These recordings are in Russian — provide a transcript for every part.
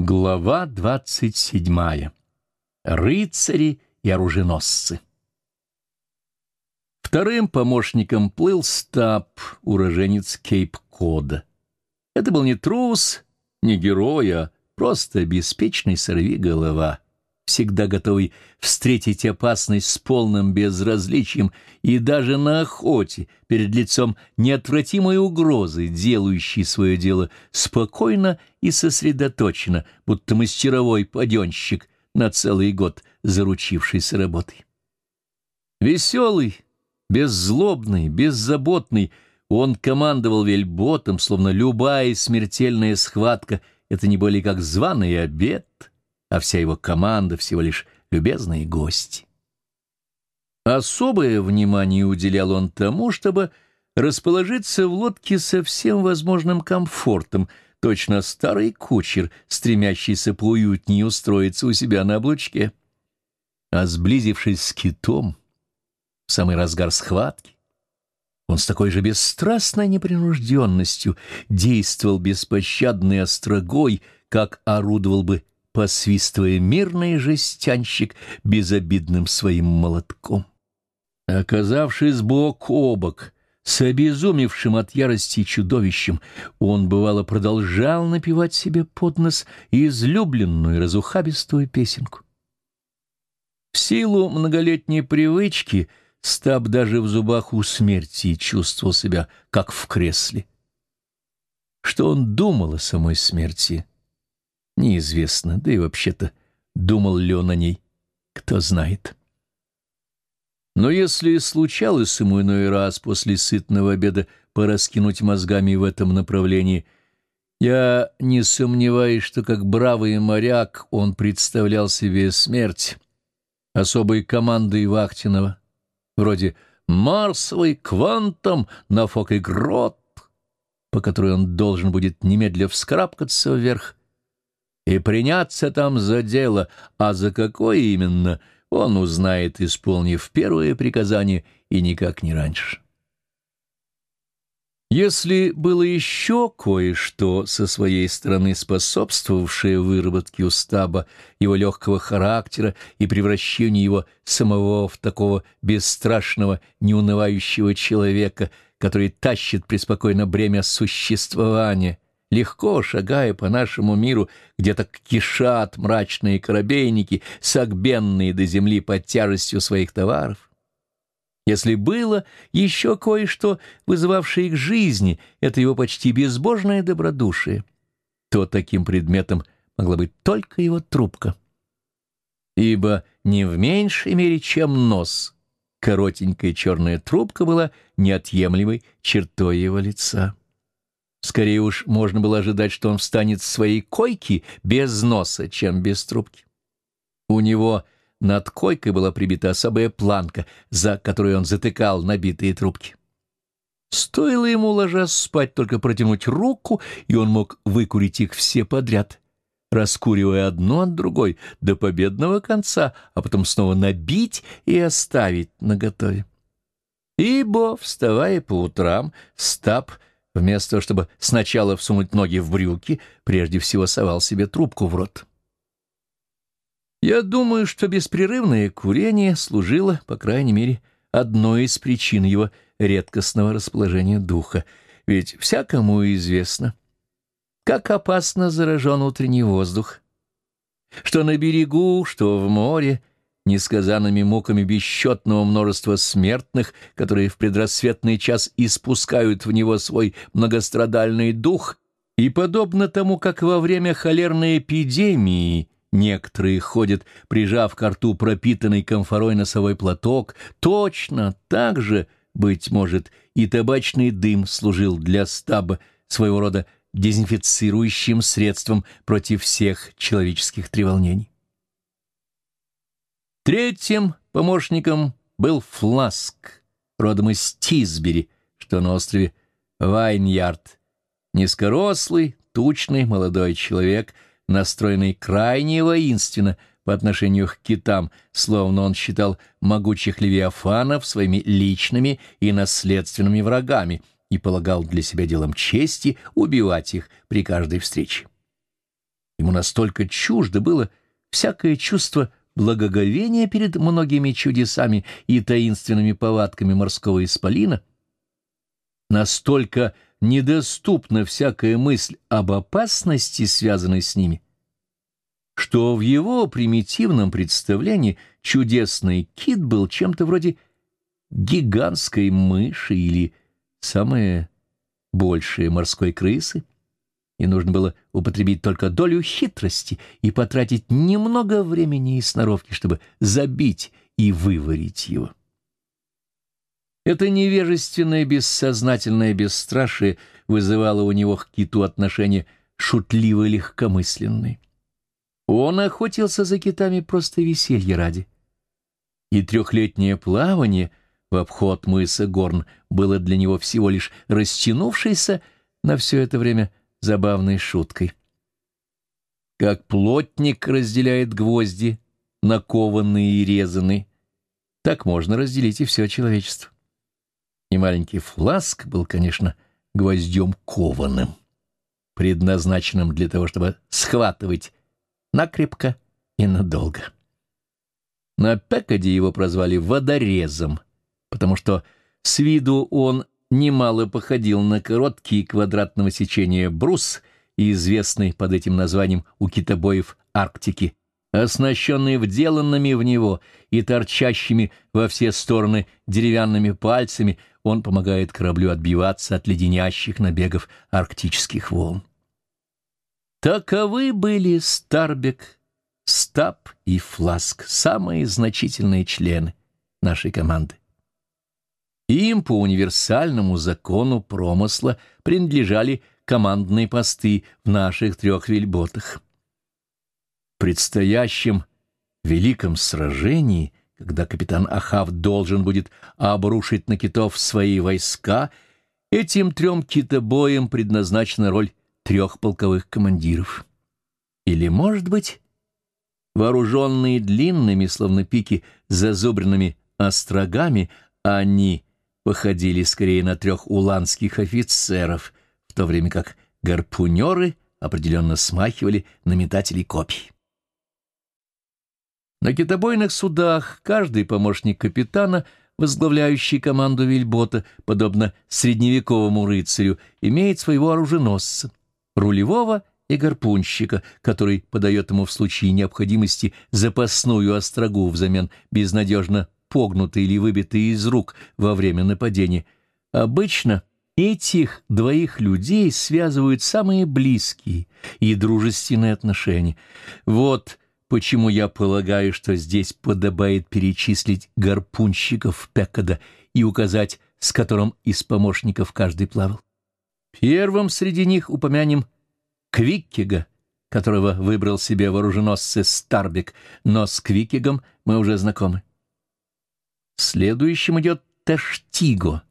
Глава двадцать седьмая. Рыцари и оруженосцы. Вторым помощником плыл Стаб, уроженец Кейп-Кода. Это был не трус, не герой, а просто беспечный сорвиголова, всегда готовый встретить опасность с полным безразличием и даже на охоте перед лицом неотвратимой угрозы, делающей свое дело спокойно и сосредоточенно, будто мастеровой паденщик на целый год, заручившийся работой. Веселый, беззлобный, беззаботный, он командовал вельботом, словно любая смертельная схватка — это не более как званый обед — а вся его команда всего лишь любезные гости. Особое внимание уделял он тому, чтобы расположиться в лодке со всем возможным комфортом, точно старый кучер, стремящийся поуютнее устроиться у себя на облучке. А сблизившись с китом, в самый разгар схватки, он с такой же бесстрастной непринужденностью действовал беспощадной острогой, как орудовал бы посвистывая мирный жестянщик безобидным своим молотком. Оказавшись бок о бок с обезумевшим от ярости чудовищем, он, бывало, продолжал напевать себе под нос излюбленную разухабистую песенку. В силу многолетней привычки Стаб даже в зубах у смерти чувствовал себя, как в кресле. Что он думал о самой смерти — Неизвестно, да и вообще-то, думал ли он о ней, кто знает. Но если случалось ему иной раз после сытного обеда пораскинуть мозгами в этом направлении, я не сомневаюсь, что как бравый моряк он представлял себе смерть особой командой Вахтинова, вроде «Марсовый квантом на фок и грот», по которой он должен будет немедля вскарабкаться вверх и приняться там за дело, а за какое именно, он узнает, исполнив первое приказание, и никак не раньше. Если было еще кое-что со своей стороны способствовавшее выработке устаба, его легкого характера и превращению его самого в такого бесстрашного, неунывающего человека, который тащит преспокойно бремя существования — легко шагая по нашему миру, где так кишат мрачные корабейники, согбенные до земли под тяжестью своих товаров. Если было еще кое-что, вызывавшее их жизни, это его почти безбожное добродушие, то таким предметом могла быть только его трубка. Ибо не в меньшей мере, чем нос, коротенькая черная трубка была неотъемлемой чертой его лица. Скорее уж можно было ожидать, что он встанет с своей койки без носа, чем без трубки. У него над койкой была прибита особая планка, за которой он затыкал набитые трубки. Стоило ему, ложась спать, только протянуть руку, и он мог выкурить их все подряд, раскуривая одну от другой до победного конца, а потом снова набить и оставить наготове. Ибо, вставая по утрам, Стаб — Вместо того, чтобы сначала всунуть ноги в брюки, прежде всего совал себе трубку в рот. Я думаю, что беспрерывное курение служило, по крайней мере, одной из причин его редкостного расположения духа, ведь всякому известно, как опасно заражен утренний воздух, что на берегу, что в море несказанными муками бесчетного множества смертных, которые в предрассветный час испускают в него свой многострадальный дух, и подобно тому, как во время холерной эпидемии некоторые ходят, прижав к рту пропитанный комфорой носовой платок, точно так же, быть может, и табачный дым служил для стаба своего рода дезинфицирующим средством против всех человеческих треволнений. Третьим помощником был Фласк, родом из Тисбери, что на острове Вайньярд. Низкорослый, тучный молодой человек, настроенный крайне воинственно по отношению к китам, словно он считал могучих левиафанов своими личными и наследственными врагами и полагал для себя делом чести убивать их при каждой встрече. Ему настолько чуждо было всякое чувство благоговения перед многими чудесами и таинственными повадками морского исполина, настолько недоступна всякая мысль об опасности, связанной с ними, что в его примитивном представлении чудесный кит был чем-то вроде гигантской мыши или самое большее морской крысы, и нужно было употребить только долю хитрости и потратить немного времени и сноровки, чтобы забить и выварить его. Это невежественное бессознательное бесстрашие вызывало у него к киту отношения шутливо-легкомысленные. Он охотился за китами просто веселье ради. И трехлетнее плавание в обход мыса Горн было для него всего лишь растянувшейся на все это время забавной шуткой. Как плотник разделяет гвозди, накованные и резанные, так можно разделить и все человечество. И маленький фласк был, конечно, гвоздем кованым, предназначенным для того, чтобы схватывать накрепко и надолго. На Пекаде его прозвали «водорезом», потому что с виду он немало походил на короткий квадратного сечения брус, известный под этим названием у китобоев Арктики, оснащенный вделанными в него и торчащими во все стороны деревянными пальцами, он помогает кораблю отбиваться от леденящих набегов арктических волн. Таковы были Старбек, Стаб и Фласк, самые значительные члены нашей команды. Им по универсальному закону промысла принадлежали командные посты в наших трех вельботах. В предстоящем великом сражении, когда капитан Ахав должен будет обрушить на китов свои войска, этим трем китобоям предназначена роль трех полковых командиров. Или, может быть, вооруженные длинными, словно пики, зазубренными острогами, они походили скорее на трех уланских офицеров, в то время как гарпунеры определенно смахивали на метателей копий. На китобойных судах каждый помощник капитана, возглавляющий команду вельбота, подобно средневековому рыцарю, имеет своего оруженосца рулевого и гарпунщика, который подает ему в случае необходимости запасную острогу взамен безнадежно погнутой или выбитой из рук во время нападения. Обычно этих двоих людей связывают самые близкие и дружественные отношения. Вот почему я полагаю, что здесь подобает перечислить гарпунщиков Пекада и указать, с которым из помощников каждый плавал. Первым среди них упомянем Квиккига, которого выбрал себе вооруженосцы Старбик, но с Квиккигом мы уже знакомы. Следующим идет Тештиго,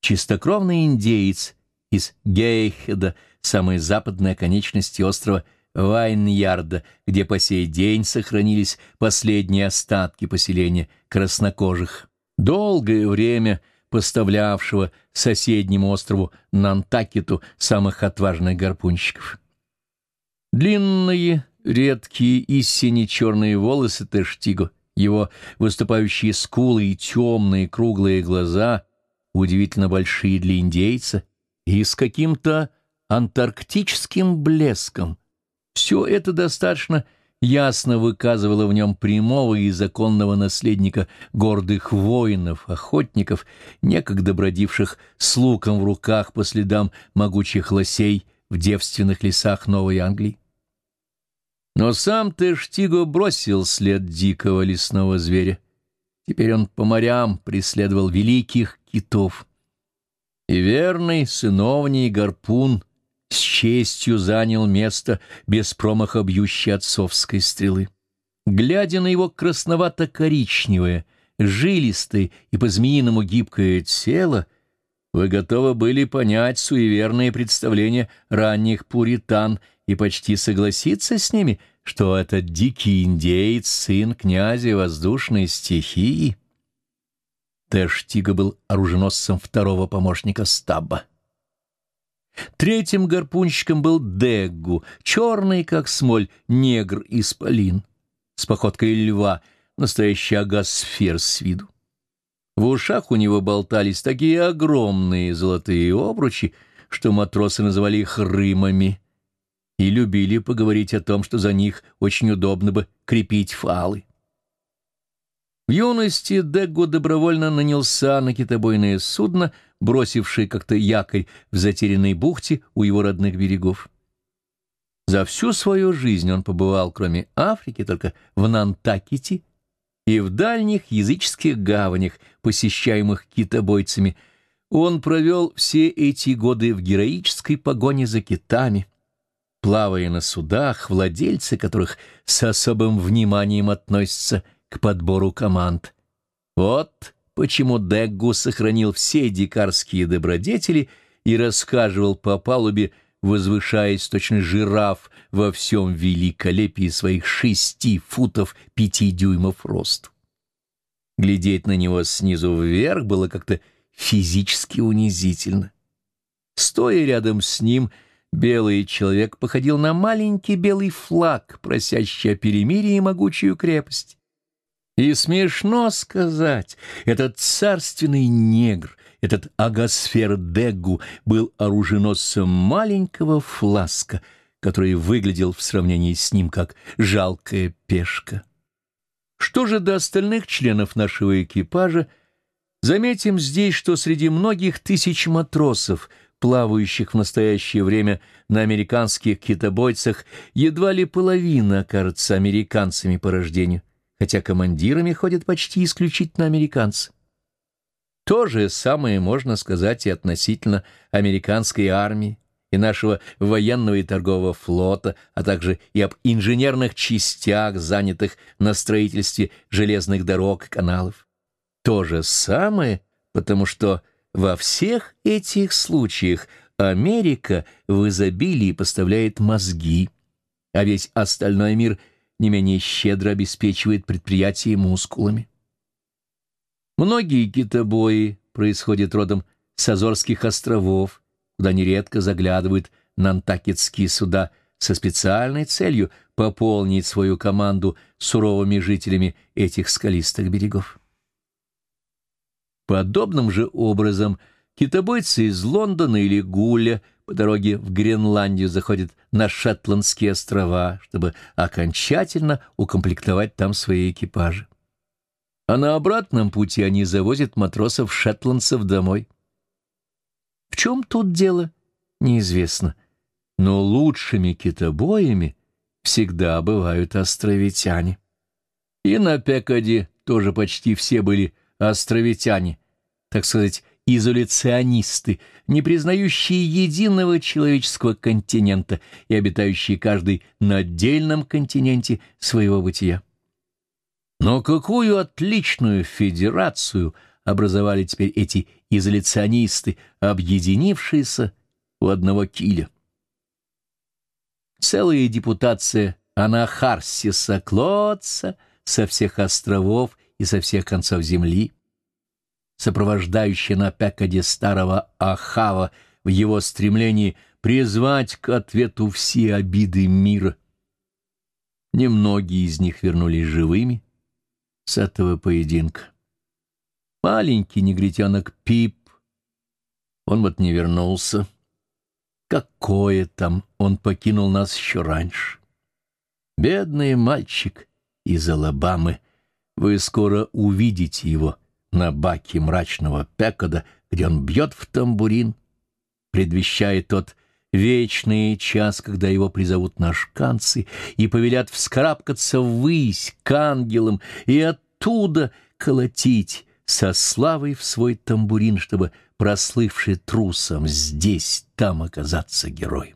чистокровный индеец из Гейхеда, самой западной оконечности острова Вайнярда, где по сей день сохранились последние остатки поселения краснокожих. Долгое время – поставлявшего соседнему острову Нантакету самых отважных гарпунщиков. Длинные, редкие и сине-черные волосы Тештиго, его выступающие скулы и темные круглые глаза, удивительно большие для индейца, и с каким-то антарктическим блеском. Все это достаточно ясно выказывала в нем прямого и законного наследника гордых воинов, охотников, некогда бродивших с луком в руках по следам могучих лосей в девственных лесах Новой Англии. Но сам Тештиго бросил след дикого лесного зверя. Теперь он по морям преследовал великих китов. И верный сыновний гарпун — с честью занял место без промаха бьющей отцовской стрелы. Глядя на его красновато-коричневое, жилистое и по-змеиному гибкое тело, вы готовы были понять суеверные представления ранних пуритан и почти согласиться с ними, что этот дикий индеец, сын князя воздушной стихии. Тэш Тига был оруженосцем второго помощника Стабба. Третьим гарпунщиком был Деггу, черный, как смоль, негр-исполин, с походкой льва, настоящий агасфер с виду. В ушах у него болтались такие огромные золотые обручи, что матросы называли их рымами, и любили поговорить о том, что за них очень удобно бы крепить фалы. В юности Дегго добровольно нанялся на китобойное судно, бросившее как-то якорь в затерянной бухте у его родных берегов. За всю свою жизнь он побывал, кроме Африки, только в Нантакете и в дальних языческих гаванях, посещаемых китобойцами, он провел все эти годы в героической погоне за китами, плавая на судах, владельцы которых с особым вниманием относятся к подбору команд. Вот почему Деггу сохранил все дикарские добродетели и рассказывал по палубе, возвышаясь точно жираф во всем великолепии своих шести футов пяти дюймов рост. Глядеть на него снизу вверх было как-то физически унизительно. Стоя рядом с ним, белый человек походил на маленький белый флаг, просящий о перемирии и могучую крепость. И смешно сказать, этот царственный негр, этот агосфер Дегу был оруженосцем маленького фласка, который выглядел в сравнении с ним как жалкая пешка. Что же до остальных членов нашего экипажа, заметим здесь, что среди многих тысяч матросов, плавающих в настоящее время на американских китобойцах, едва ли половина окажется американцами по рождению хотя командирами ходят почти исключительно американцы. То же самое можно сказать и относительно американской армии, и нашего военного и торгового флота, а также и об инженерных частях, занятых на строительстве железных дорог и каналов. То же самое, потому что во всех этих случаях Америка в изобилии поставляет мозги, а весь остальной мир – не менее щедро обеспечивает предприятие мускулами. Многие китобои происходят родом с Азорских островов, куда нередко заглядывают нантакетские суда со специальной целью пополнить свою команду суровыми жителями этих скалистых берегов. Подобным же образом китобойцы из Лондона или Гуля – по дороге в Гренландию заходит на Шетландские острова, чтобы окончательно укомплектовать там свои экипажи. А на обратном пути они завозят матросов-шетландцев домой. В чем тут дело, неизвестно, но лучшими китобоями всегда бывают островитяне. И на Пекаде тоже почти все были островитяне, так сказать, изоляционисты, не признающие единого человеческого континента и обитающие каждый на отдельном континенте своего бытия. Но какую отличную федерацию образовали теперь эти изоляционисты, объединившиеся у одного киля. Целая депутация Анахарсиса Клотца со всех островов и со всех концов земли — сопровождающая на пекаде старого Ахава в его стремлении призвать к ответу все обиды мира. Немногие из них вернулись живыми с этого поединка. Маленький негритенок Пип, он вот не вернулся. Какое там, он покинул нас еще раньше. Бедный мальчик из Алабамы, вы скоро увидите его — на баке мрачного Пекода, где он бьет в тамбурин, предвещая тот вечный час, когда его призовут на шканцы и повелят вскарабкаться ввысь к ангелам и оттуда колотить со славой в свой тамбурин, чтобы, прослывший трусом, здесь, там оказаться героем.